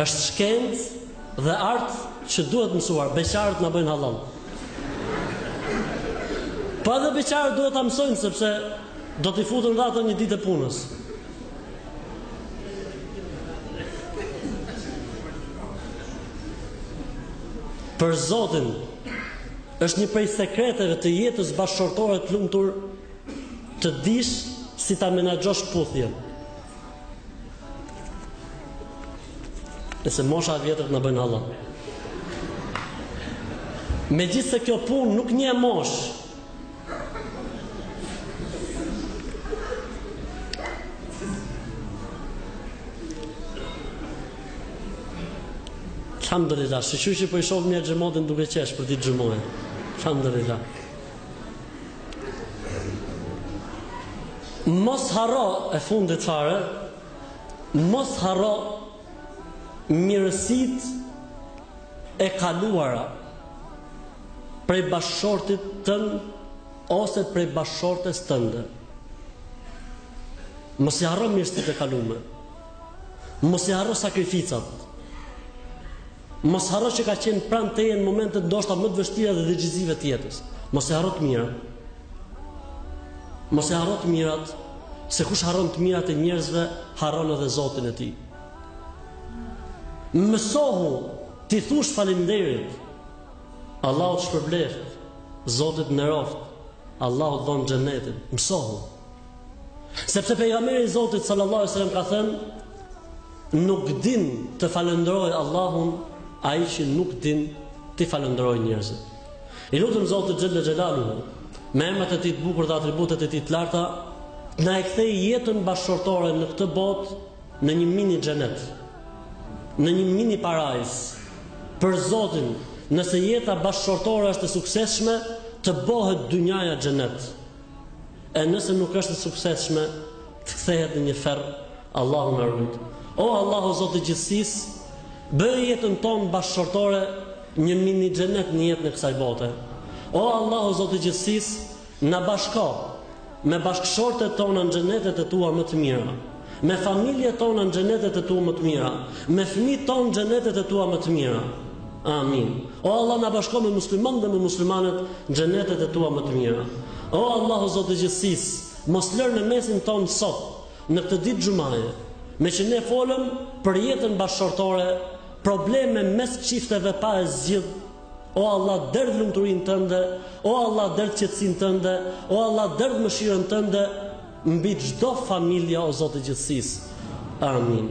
është shkencë dhe art që duhet mësuar. Beqarët na bëjnë hallall. Po edhe beqarët duhet ta mësojnë sepse do t'i futen dhe ata një ditë punës. Për Zotin, Është një prej sekreteve të jetës bashkëshortore të lumtur të dish si ta menaxhosh puthjen. Nëse mosha e vjetër të na bëjnë hallall. Megjithëse kjo punë nuk njeh moshë, Elhamdulillah, sikur që po e shoh njëherë xhematin duke qesh për ditë xhumaje. Elhamdulillah. Mos harro e fundit fare, mos harro mirësitë e kaluara prej bashkëshortit tënd ose prej bashkëshortes tënde. Mos i harro mirësitë e kaluara. Mos i harro sakrificat. Mos harro që ka qenë pranë teje në momentet ndoshta më të vështira dhe deçizive të jetës. Mos i harro të mirat. Mos i harro të mirat, se kush harron të mirat e njerëzve, harron edhe Zotin e tij. Mësohu t'i thush faleminderit. Allahu të shpërbleftë. Zoti të ruajttë. Allahu të dhëntë xhenetin. Mësohu. Sepse pejgamberi i Zotit sallallahu alajhi wasallam ka thënë nuk din të falënderojë Allahun ai që nuk din të falënderojë njerëzit. I lutem Zotit xhele xhelaluhu me emrat e tij të bukur dhe atributet e tij të larta të na e kthejë jetën bashkëshortore në këtë botë në një mini xhenet. Në një mini parajsë. Për Zotin, nëse jeta bashkëshortore është e suksesshme, të bëhet dynjaja xhenet. E nëse nuk është e suksesshme, të kthehet në një ferr, Allahu na rujt. O Allahu Zot i gjithësisë, bëje jetën tonë bashkëshortore një mini xhenet në jetën e kësaj bote. O Allahu Zot i gjithësisë, na bashko me bashkëshortet tona në xhenetet e tua më të mira. Me familjet tona në xhenetet e tua më të mira, me fëmijët tonë në xhenetet e tua më të mira. Amin. O Allah na bashko me muslimanët dhe me muslimanet në xhenetet e tua më të mira. O Allahu Zot i gjithësisë, mos lër në mesin tonë sot, në këtë ditë xhumaje, meqë ne folëm për jetën bashkëshortore, probleme mes çifteve pa e zgjidh O Allah, derdh lumturinë tënde, o Allah, derdh qetësinë tënde, o Allah, derdh mëshirën tënde mbi çdo familje, o Zot i gjithësisë. Amin.